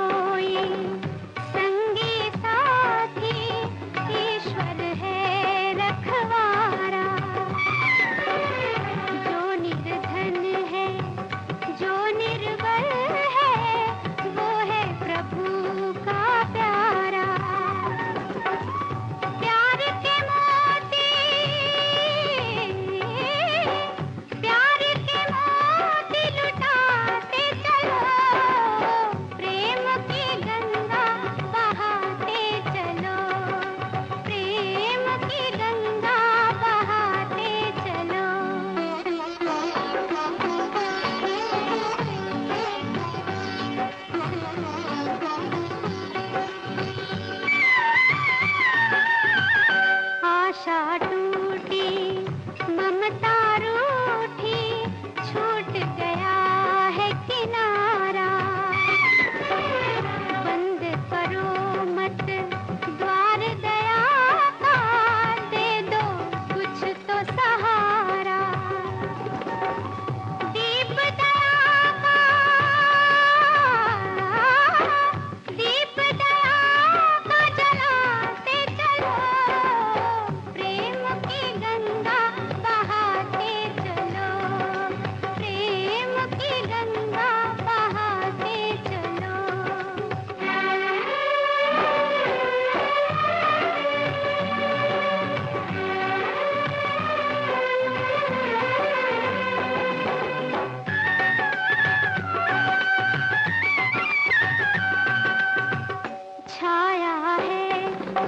सोए আষাঢ়